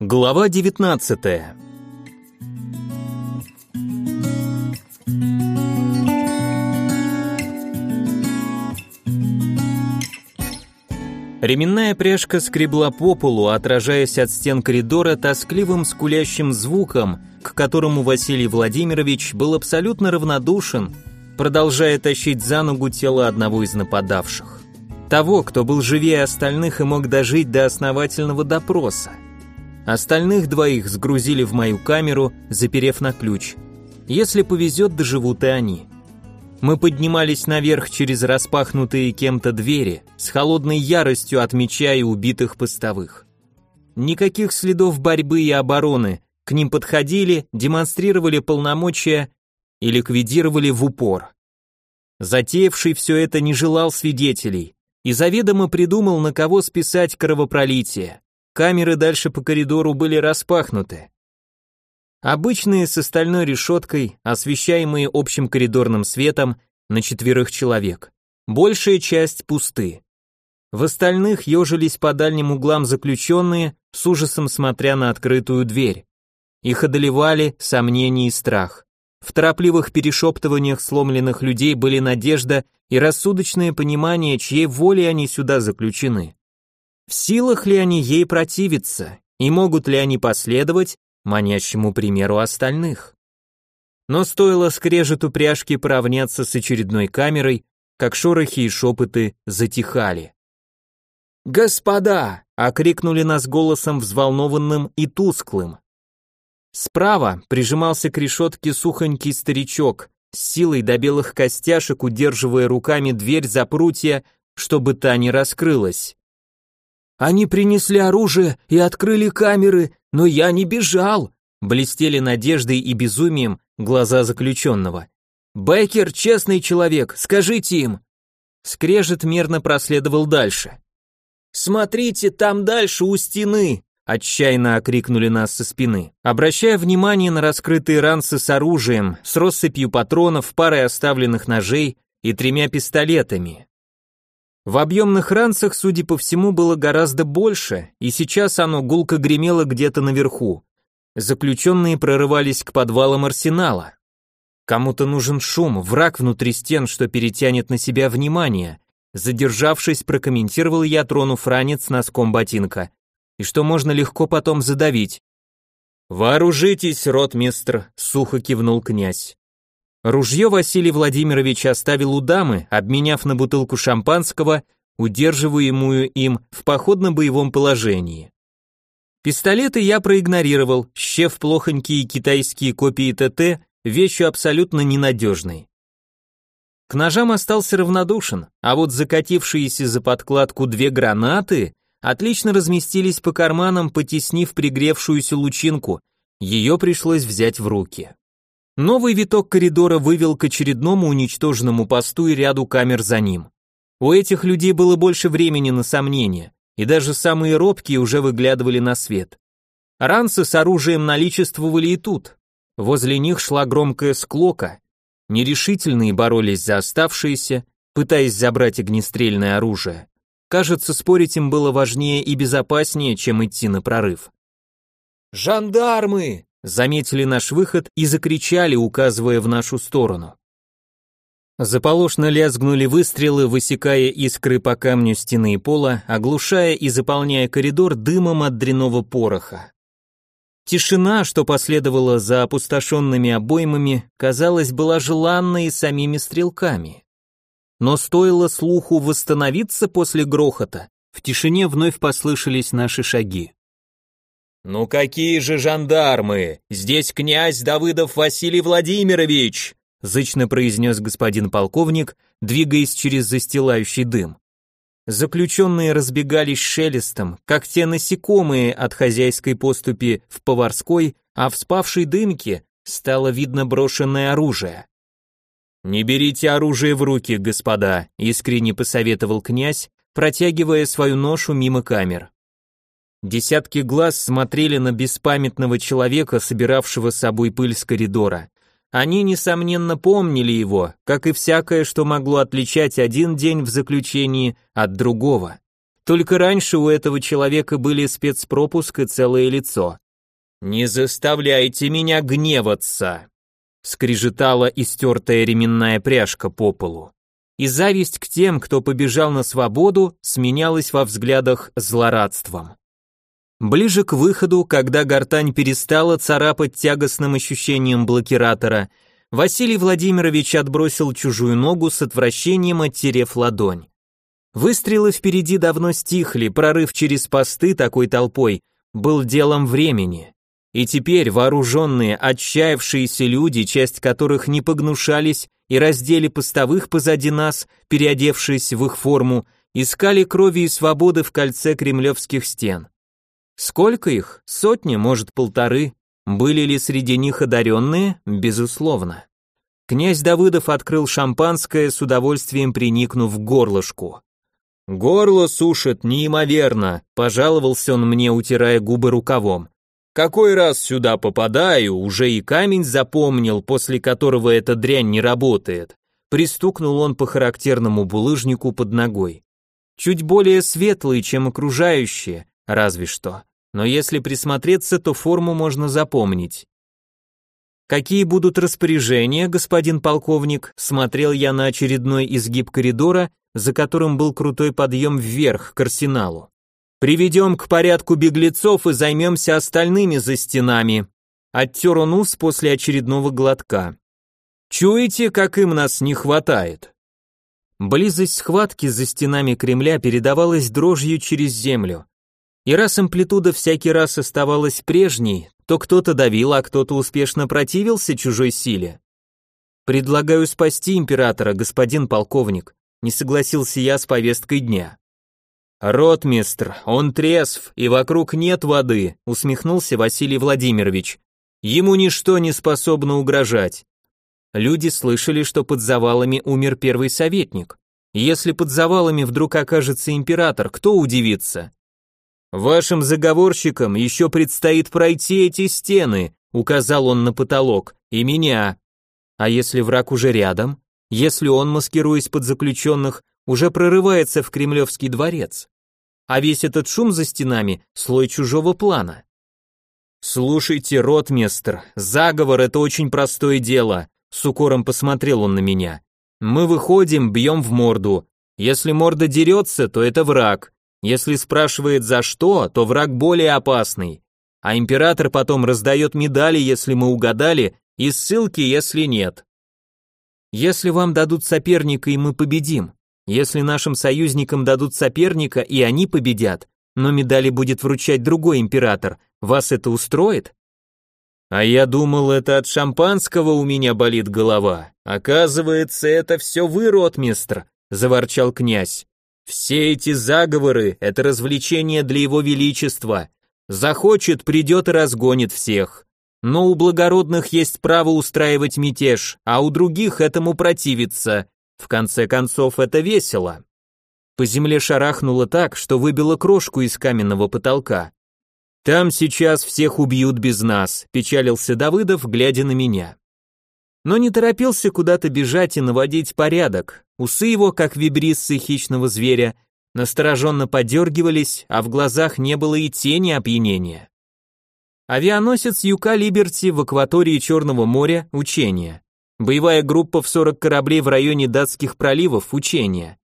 Глава 19. Ременная пряжка скребла по полу, отражаясь от стен коридора тоскливым скулящим звуком, к которому Василий Владимирович был абсолютно равнодушен, продолжая тащить за ногу тело одного из нападавших. Того, кто был живее остальных и мог дожить до основательного допроса. Остальных двоих сгрузили в мою камеру, заперев на ключ. Если повезет, доживут и они. Мы поднимались наверх через распахнутые кем-то двери, с холодной яростью отмечая убитых постовых. Никаких следов борьбы и обороны, к ним подходили, демонстрировали полномочия и ликвидировали в упор. Затеявший все это не желал свидетелей и заведомо придумал, на кого списать кровопролитие. Камеры дальше по коридору были распахнуты. Обычные с остальной решеткой, освещаемые общим коридорным светом на четверых человек. Большая часть пусты. В остальных ежились по дальним углам заключенные, с ужасом смотря на открытую дверь. Их одолевали сомнения и страх. В торопливых перешептываниях сломленных людей были надежда и рассудочное понимание, чьей волей они сюда заключены. В силах ли они ей противиться, и могут ли они последовать манящему примеру остальных? Но стоило скрежету пряжки поравняться с очередной камерой, как шорохи и шепоты затихали. «Господа!» — окрикнули нас голосом взволнованным и тусклым. Справа прижимался к решетке сухонький старичок, с силой до белых костяшек удерживая руками дверь за прутья, чтобы та не раскрылась. Они принесли оружие и открыли камеры, но я не бежал. Блестели надеждой и безумием глаза заключенного. Бейкер честный человек, скажите им. Скрежет мерно проследовал дальше. Смотрите, там дальше у стены, отчаянно окрикнули нас со спины, обращая внимание на раскрытые ранцы с оружием, с россыпью патронов, парой оставленных ножей и тремя пистолетами. В объемных ранцах, судя по всему, было гораздо больше, и сейчас оно гулко гремело где-то наверху. Заключенные прорывались к подвалам арсенала. Кому-то нужен шум, враг внутри стен, что перетянет на себя внимание. Задержавшись, прокомментировал я, тронув ранец носком ботинка. И что можно легко потом задавить. «Вооружитесь, ротмистр», — сухо кивнул князь. Ружье Василий Владимирович оставил у дамы, обменяв на бутылку шампанского, удерживаемую им в походно-боевом положении. Пистолеты я проигнорировал, щев плохонькие китайские копии ТТ, вещью абсолютно ненадежной. К ножам остался равнодушен, а вот закатившиеся за подкладку две гранаты отлично разместились по карманам, потеснив пригревшуюся лучинку, ее пришлось взять в руки. Новый виток коридора вывел к очередному уничтоженному посту и ряду камер за ним. У этих людей было больше времени на сомнения, и даже самые робкие уже выглядывали на свет. Ранцы с оружием наличествовали и тут. Возле них шла громкая склока. Нерешительные боролись за оставшиеся, пытаясь забрать огнестрельное оружие. Кажется, спорить им было важнее и безопаснее, чем идти на прорыв. «Жандармы!» Заметили наш выход и закричали, указывая в нашу сторону. Заполошно лязгнули выстрелы, высекая искры по камню стены и пола, оглушая и заполняя коридор дымом от дряного пороха. Тишина, что последовала за опустошенными обоймами, казалось, была желанной самими стрелками. Но стоило слуху восстановиться после грохота, в тишине вновь послышались наши шаги. «Ну какие же жандармы! Здесь князь Давыдов Василий Владимирович!» зычно произнес господин полковник, двигаясь через застилающий дым. Заключенные разбегались шелестом, как те насекомые от хозяйской поступи в поварской, а в спавшей дымке стало видно брошенное оружие. «Не берите оружие в руки, господа», искренне посоветовал князь, протягивая свою ношу мимо камер. Десятки глаз смотрели на беспамятного человека, собиравшего с собой пыль с коридора. Они, несомненно, помнили его, как и всякое, что могло отличать один день в заключении от другого. Только раньше у этого человека были спецпропуск и целое лицо. «Не заставляйте меня гневаться!» скрежетала истертая ременная пряжка по полу. И зависть к тем, кто побежал на свободу, сменялась во взглядах злорадством. Ближе к выходу, когда гортань перестала царапать тягостным ощущением блокиратора, Василий Владимирович отбросил чужую ногу с отвращением, оттерев ладонь. Выстрелы впереди давно стихли, прорыв через посты такой толпой был делом времени. И теперь вооруженные, отчаявшиеся люди, часть которых не погнушались и раздели постовых позади нас, переодевшись в их форму, искали крови и свободы в кольце кремлевских стен. Сколько их? Сотни, может, полторы. Были ли среди них одаренные? Безусловно. Князь Давыдов открыл шампанское, с удовольствием приникнув к горлышку. «Горло сушит неимоверно», — пожаловался он мне, утирая губы рукавом. «Какой раз сюда попадаю, уже и камень запомнил, после которого эта дрянь не работает». Пристукнул он по характерному булыжнику под ногой. Чуть более светлый, чем окружающие, разве что. Но если присмотреться, то форму можно запомнить. Какие будут распоряжения, господин полковник? Смотрел я на очередной изгиб коридора, за которым был крутой подъем вверх к арсеналу. Приведем к порядку беглецов и займемся остальными за стенами. Оттер он ус после очередного глотка. Чуете, как им нас не хватает? Близость схватки за стенами Кремля передавалась дрожью через землю. И раз амплитуда всякий раз оставалась прежней, то кто-то давил, а кто-то успешно противился чужой силе. Предлагаю спасти императора, господин полковник, не согласился я с повесткой дня. Ротмистр, он трезв, и вокруг нет воды, усмехнулся Василий Владимирович. Ему ничто не способно угрожать. Люди слышали, что под завалами умер первый советник. Если под завалами вдруг окажется император, кто удивится? Вашим заговорщикам еще предстоит пройти эти стены, указал он на потолок, и меня. А если враг уже рядом? Если он, маскируясь под заключенных, уже прорывается в Кремлевский дворец? А весь этот шум за стенами – слой чужого плана. Слушайте, ротмистр, заговор – это очень простое дело, с укором посмотрел он на меня. Мы выходим, бьем в морду. Если морда дерется, то это враг. Если спрашивает за что, то враг более опасный. А император потом раздает медали, если мы угадали, и ссылки, если нет. Если вам дадут соперника и мы победим, если нашим союзникам дадут соперника и они победят, но медали будет вручать другой император, вас это устроит? А я думал, это от шампанского у меня болит голова. Оказывается, это все вы, ротмистр, заворчал князь. Все эти заговоры — это развлечение для его величества. Захочет, придет и разгонит всех. Но у благородных есть право устраивать мятеж, а у других этому противиться. В конце концов, это весело. По земле шарахнуло так, что выбило крошку из каменного потолка. «Там сейчас всех убьют без нас», – печалился Давыдов, глядя на меня но не торопился куда-то бежать и наводить порядок. Усы его, как вибриссы хищного зверя, настороженно подергивались, а в глазах не было и тени опьянения. Авианосец Юка Либерти в акватории Черного моря – учение. Боевая группа в 40 кораблей в районе датских проливов – учение.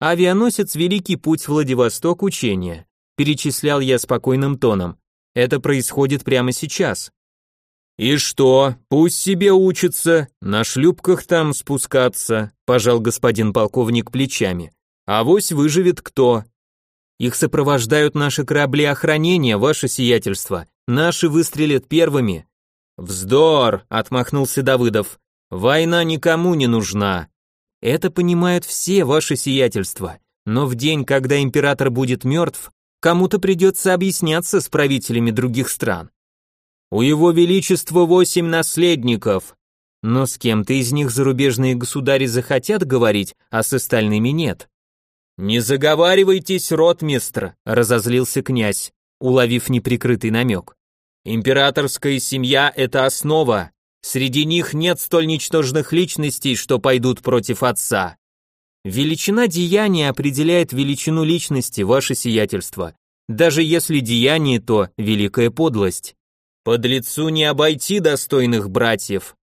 Авианосец Великий путь Владивосток – учение. Перечислял я спокойным тоном. Это происходит прямо сейчас. «И что, пусть себе учится, на шлюпках там спускаться», пожал господин полковник плечами. А «Авось выживет кто?» «Их сопровождают наши корабли охранения, ваше сиятельство. Наши выстрелят первыми». «Вздор!» — отмахнулся Давыдов. «Война никому не нужна». «Это понимают все, ваше сиятельство. Но в день, когда император будет мертв, кому-то придется объясняться с правителями других стран. У его величества восемь наследников. Но с кем-то из них зарубежные государи захотят говорить, а с остальными нет. Не заговаривайтесь, ротмистр, разозлился князь, уловив неприкрытый намек. Императорская семья – это основа. Среди них нет столь ничтожных личностей, что пойдут против отца. Величина деяния определяет величину личности, ваше сиятельство. Даже если деяние то великая подлость. Под лицу не обойти достойных братьев.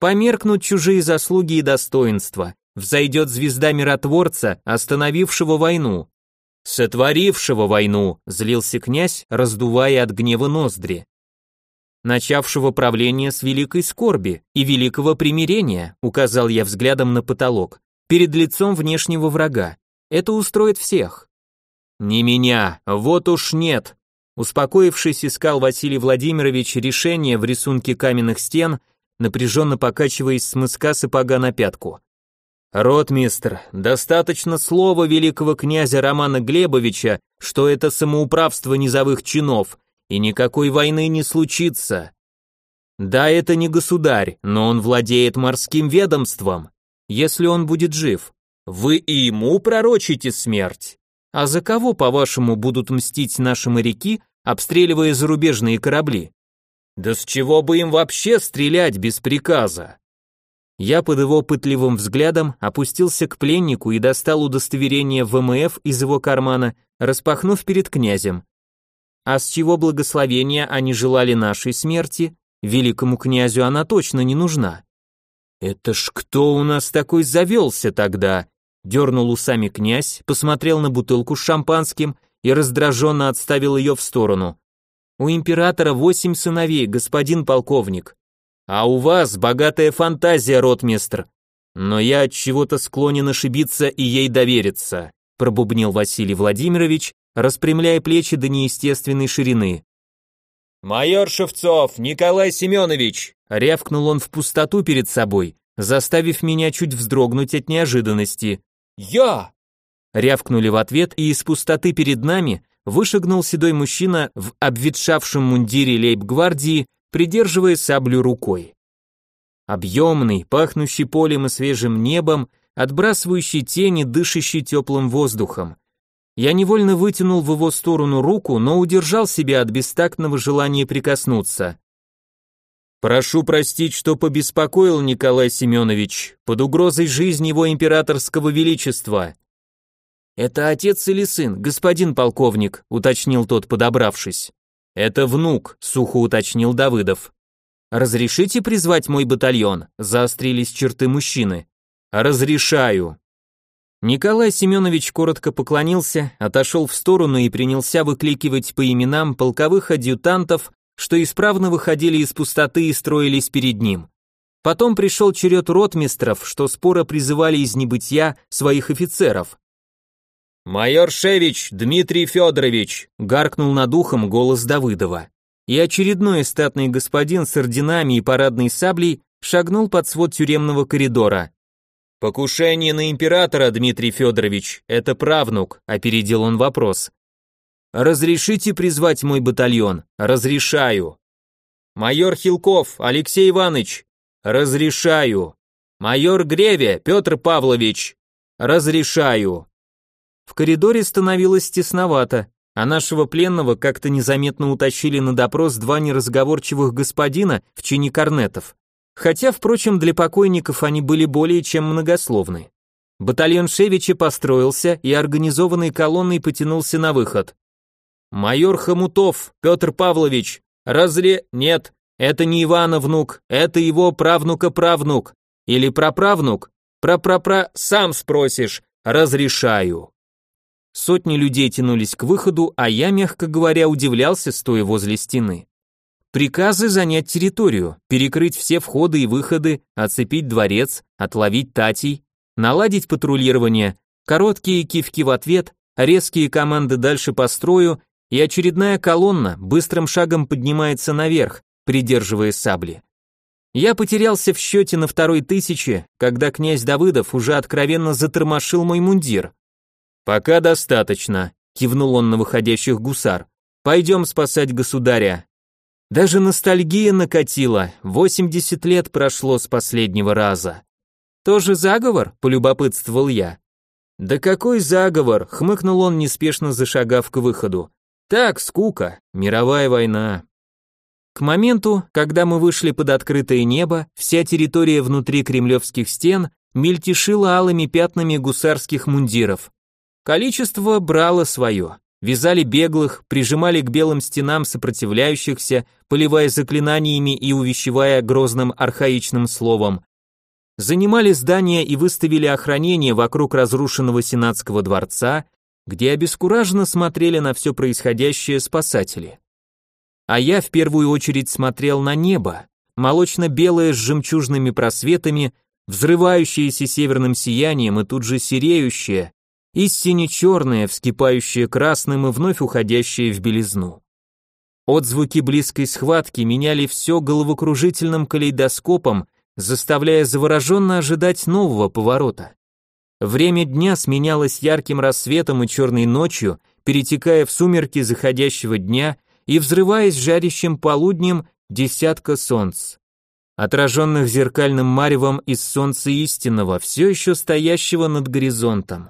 Померкнут чужие заслуги и достоинства. Взойдет звезда миротворца, остановившего войну. Сотворившего войну, злился князь, раздувая от гнева ноздри. Начавшего правление с великой скорби и великого примирения, указал я взглядом на потолок перед лицом внешнего врага. Это устроит всех. Не меня, вот уж нет. Успокоившись, искал Василий Владимирович решение в рисунке каменных стен, напряженно покачиваясь с мыска сапога на пятку. Ротмистр, достаточно слова великого князя Романа Глебовича, что это самоуправство низовых чинов, и никакой войны не случится. Да, это не государь, но он владеет морским ведомством если он будет жив. Вы и ему пророчите смерть. А за кого, по-вашему, будут мстить наши моряки, обстреливая зарубежные корабли? Да с чего бы им вообще стрелять без приказа? Я под его пытливым взглядом опустился к пленнику и достал удостоверение ВМФ из его кармана, распахнув перед князем. А с чего благословения они желали нашей смерти? Великому князю она точно не нужна. «Это ж кто у нас такой завелся тогда?» Дернул усами князь, посмотрел на бутылку с шампанским и раздраженно отставил ее в сторону. «У императора восемь сыновей, господин полковник. А у вас богатая фантазия, ротмистр. Но я от чего-то склонен ошибиться и ей довериться», пробубнил Василий Владимирович, распрямляя плечи до неестественной ширины. «Майор Шевцов, Николай Семенович!» Рявкнул он в пустоту перед собой, заставив меня чуть вздрогнуть от неожиданности. «Я!» Рявкнули в ответ, и из пустоты перед нами вышагнул седой мужчина в обветшавшем мундире лейб-гвардии, придерживая саблю рукой. Объемный, пахнущий полем и свежим небом, отбрасывающий тени, дышащий теплым воздухом. Я невольно вытянул в его сторону руку, но удержал себя от бестактного желания прикоснуться. «Прошу простить, что побеспокоил Николай Семенович, под угрозой жизни его императорского величества». «Это отец или сын, господин полковник», уточнил тот, подобравшись. «Это внук», сухо уточнил Давыдов. «Разрешите призвать мой батальон?» заострились черты мужчины. «Разрешаю», Николай Семенович коротко поклонился, отошел в сторону и принялся выкликивать по именам полковых адъютантов, что исправно выходили из пустоты и строились перед ним. Потом пришел черед ротмистров, что споро призывали из небытия своих офицеров. «Майор Шевич, Дмитрий Федорович!» — гаркнул над ухом голос Давыдова. И очередной статный господин с орденами и парадной саблей шагнул под свод тюремного коридора. «Покушение на императора, Дмитрий Федорович, это правнук», — опередил он вопрос. «Разрешите призвать мой батальон?» «Разрешаю». «Майор Хилков, Алексей Иванович?» «Разрешаю». «Майор Греве, Петр Павлович?» «Разрешаю». В коридоре становилось тесновато, а нашего пленного как-то незаметно утащили на допрос два неразговорчивых господина в чине корнетов. Хотя, впрочем, для покойников они были более чем многословны. Батальон Шевича построился и организованной колонной потянулся на выход. «Майор Хомутов, Петр Павлович, разле... Нет, это не Ивана внук, это его правнука-правнук. Или праправнук? Пра-пра-пра, сам спросишь, разрешаю». Сотни людей тянулись к выходу, а я, мягко говоря, удивлялся, стоя возле стены. Приказы занять территорию, перекрыть все входы и выходы, оцепить дворец, отловить татей, наладить патрулирование, короткие кивки в ответ, резкие команды дальше по строю, и очередная колонна быстрым шагом поднимается наверх, придерживая сабли. Я потерялся в счете на второй тысяче, когда князь Давыдов уже откровенно затормошил мой мундир. «Пока достаточно», — кивнул он на выходящих гусар. «Пойдем спасать государя, даже ностальгия накатила, 80 лет прошло с последнего раза. Тоже заговор, полюбопытствовал я. Да какой заговор, хмыкнул он, неспешно зашагав к выходу. Так, скука, мировая война. К моменту, когда мы вышли под открытое небо, вся территория внутри кремлевских стен мельтешило алыми пятнами гусарских мундиров. Количество брало свое. Вязали беглых, прижимали к белым стенам сопротивляющихся, поливая заклинаниями и увещевая грозным архаичным словом. Занимали здания и выставили охранение вокруг разрушенного сенатского дворца, где обескураженно смотрели на все происходящее спасатели. А я в первую очередь смотрел на небо, молочно-белое с жемчужными просветами, взрывающееся северным сиянием и тут же сереющее, и сине-черное, вскипающее красным и вновь уходящее в белизну. Отзвуки близкой схватки меняли все головокружительным калейдоскопом, заставляя завороженно ожидать нового поворота. Время дня сменялось ярким рассветом и черной ночью, перетекая в сумерки заходящего дня и взрываясь жарящим полуднем десятка солнц, отраженных зеркальным маревом из солнца истинного, все еще стоящего над горизонтом.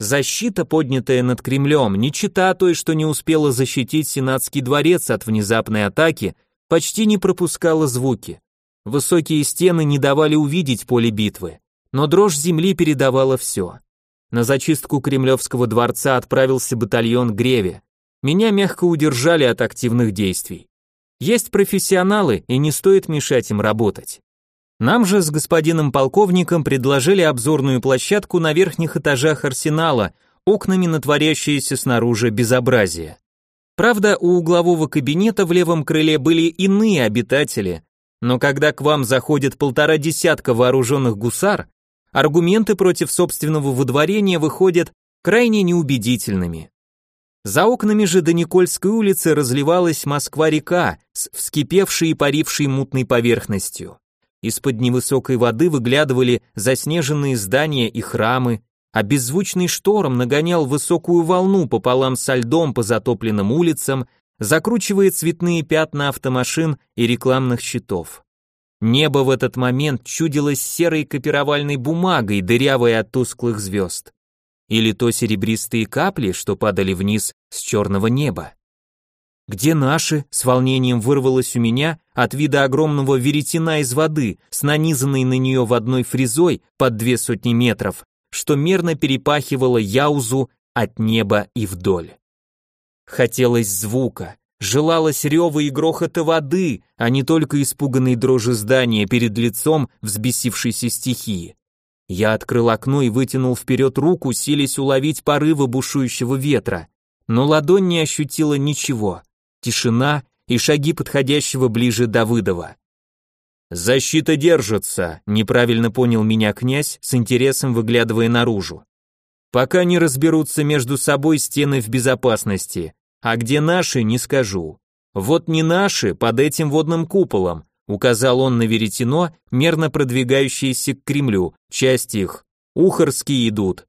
Защита, поднятая над Кремлем, не чита той, что не успела защитить Сенатский дворец от внезапной атаки, почти не пропускала звуки. Высокие стены не давали увидеть поле битвы, но дрожь земли передавала все. На зачистку Кремлевского дворца отправился батальон Греве. Меня мягко удержали от активных действий. Есть профессионалы, и не стоит мешать им работать. Нам же с господином полковником предложили обзорную площадку на верхних этажах арсенала, окнами на творящееся снаружи безобразие. Правда, у углового кабинета в левом крыле были иные обитатели, но когда к вам заходит полтора десятка вооруженных гусар, аргументы против собственного выдворения выходят крайне неубедительными. За окнами же до Никольской улицы разливалась Москва-река с вскипевшей и парившей мутной поверхностью. Из-под невысокой воды выглядывали заснеженные здания и храмы, а беззвучный шторм нагонял высокую волну пополам со льдом по затопленным улицам, закручивая цветные пятна автомашин и рекламных щитов. Небо в этот момент чудилось серой копировальной бумагой, дырявой от тусклых звезд. Или то серебристые капли, что падали вниз с черного неба. «Где наши?» — с волнением вырвалось у меня от вида огромного веретена из воды с нанизанной на нее в одной фрезой под две сотни метров, что мерно перепахивало яузу от неба и вдоль. Хотелось звука, желалось рева и грохота воды, а не только испуганной дрожи здания перед лицом взбесившейся стихии. Я открыл окно и вытянул вперед руку, силясь уловить порывы бушующего ветра, но ладонь не ощутила ничего тишина и шаги подходящего ближе Давыдова. «Защита держится», — неправильно понял меня князь, с интересом выглядывая наружу. «Пока не разберутся между собой стены в безопасности, а где наши, не скажу. Вот не наши, под этим водным куполом», — указал он на веретено, мерно продвигающееся к Кремлю, часть их. «Ухарские идут,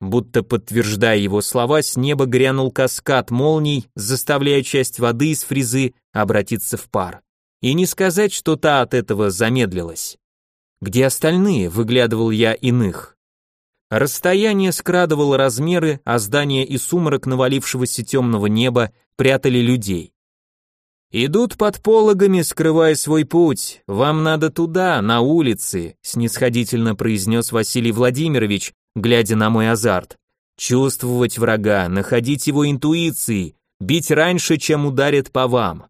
Будто подтверждая его слова, с неба грянул каскад молний, заставляя часть воды из фрезы обратиться в пар. И не сказать, что та от этого замедлилась. Где остальные, выглядывал я иных. Расстояние скрадывало размеры, а здания и сумрак навалившегося темного неба прятали людей. «Идут под пологами, скрывая свой путь. Вам надо туда, на улице», снисходительно произнес Василий Владимирович, глядя на мой азарт. Чувствовать врага, находить его интуицией, бить раньше, чем ударит по вам.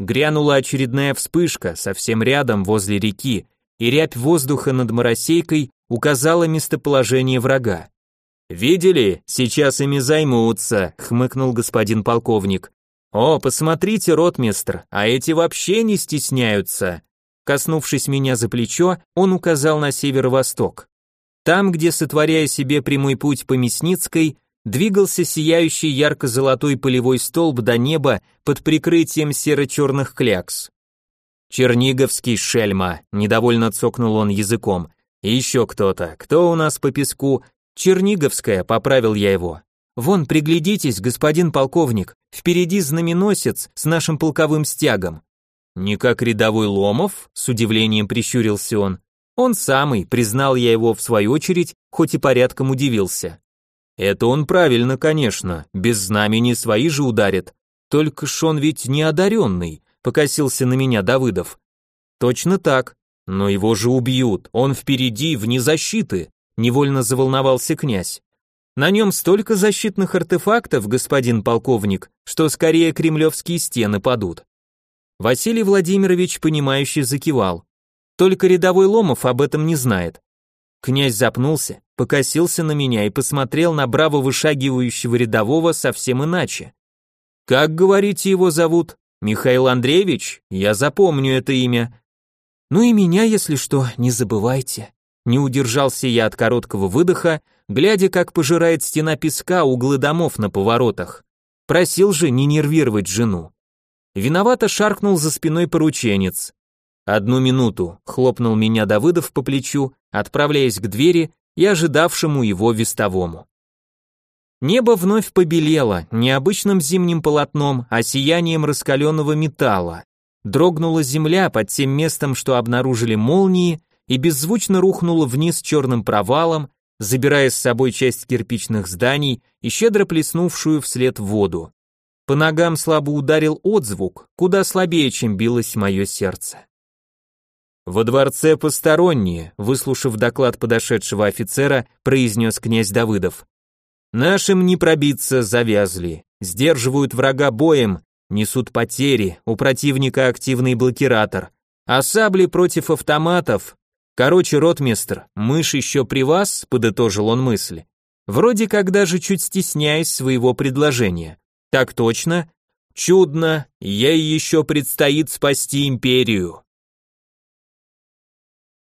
Грянула очередная вспышка, совсем рядом, возле реки, и рябь воздуха над моросейкой указала местоположение врага. «Видели? Сейчас ими займутся», — хмыкнул господин полковник. «О, посмотрите, ротмистр, а эти вообще не стесняются». Коснувшись меня за плечо, он указал на северо-восток. Там, где, сотворяя себе прямой путь по Мясницкой, двигался сияющий ярко-золотой полевой столб до неба под прикрытием серо-черных клякс. «Черниговский шельма», — недовольно цокнул он языком. «И еще кто-то. Кто у нас по песку?» «Черниговская», — поправил я его. «Вон, приглядитесь, господин полковник, впереди знаменосец с нашим полковым стягом». «Не как рядовой Ломов?» — с удивлением прищурился он. Он самый, признал я его в свою очередь, хоть и порядком удивился. Это он правильно, конечно, без знамени свои же ударит. Только ж он ведь не одаренный, покосился на меня Давыдов. Точно так. Но его же убьют, он впереди, вне защиты, невольно заволновался князь. На нем столько защитных артефактов, господин полковник, что скорее кремлевские стены падут. Василий Владимирович, понимающе закивал. Только рядовой Ломов об этом не знает. Князь запнулся, покосился на меня и посмотрел на браво вышагивающего рядового совсем иначе. «Как, говорите, его зовут? Михаил Андреевич? Я запомню это имя. Ну и меня, если что, не забывайте». Не удержался я от короткого выдоха, глядя, как пожирает стена песка углы домов на поворотах. Просил же не нервировать жену. Виновато шаркнул за спиной порученец. «Одну минуту», — хлопнул меня Давыдов по плечу, отправляясь к двери и ожидавшему его вестовому. Небо вновь побелело, не обычным зимним полотном, а сиянием раскаленного металла. Дрогнула земля под тем местом, что обнаружили молнии, и беззвучно рухнула вниз черным провалом, забирая с собой часть кирпичных зданий и щедро плеснувшую вслед воду. По ногам слабо ударил отзвук, куда слабее, чем билось мое сердце. «Во дворце посторонние», выслушав доклад подошедшего офицера, произнес князь Давыдов. «Нашим не пробиться, завязли, сдерживают врага боем, несут потери, у противника активный блокиратор, а сабли против автоматов. Короче, ротмистр, мышь еще при вас», подытожил он мысли. Вроде как даже чуть стесняясь своего предложения. «Так точно?» «Чудно, ей еще предстоит спасти империю».